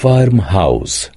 farmhouse.